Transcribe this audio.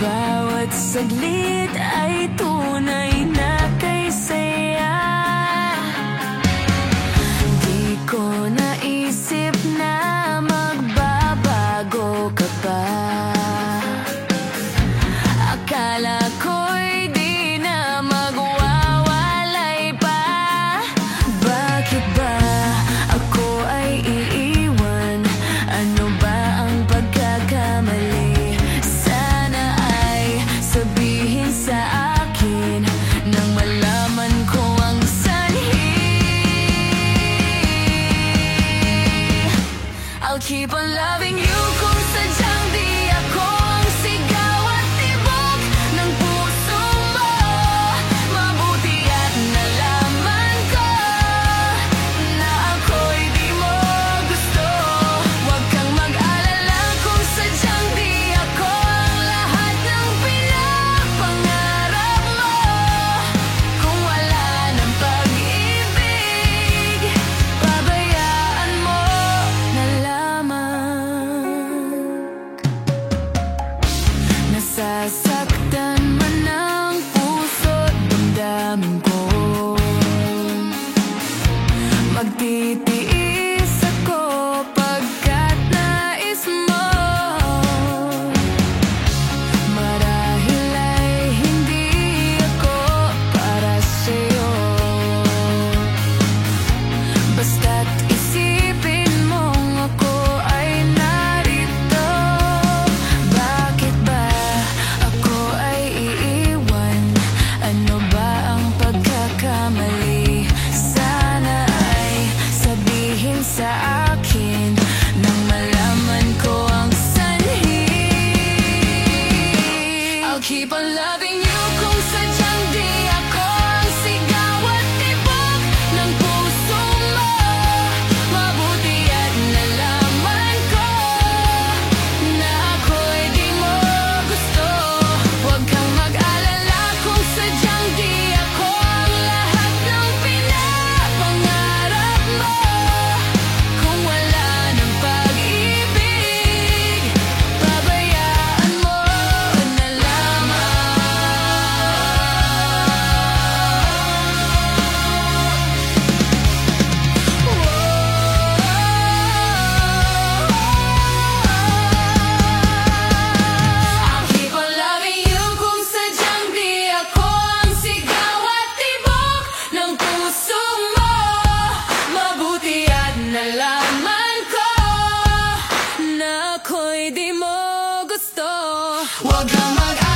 bawat saglit ay tunay na pa loving you kung ti, ti. Come on,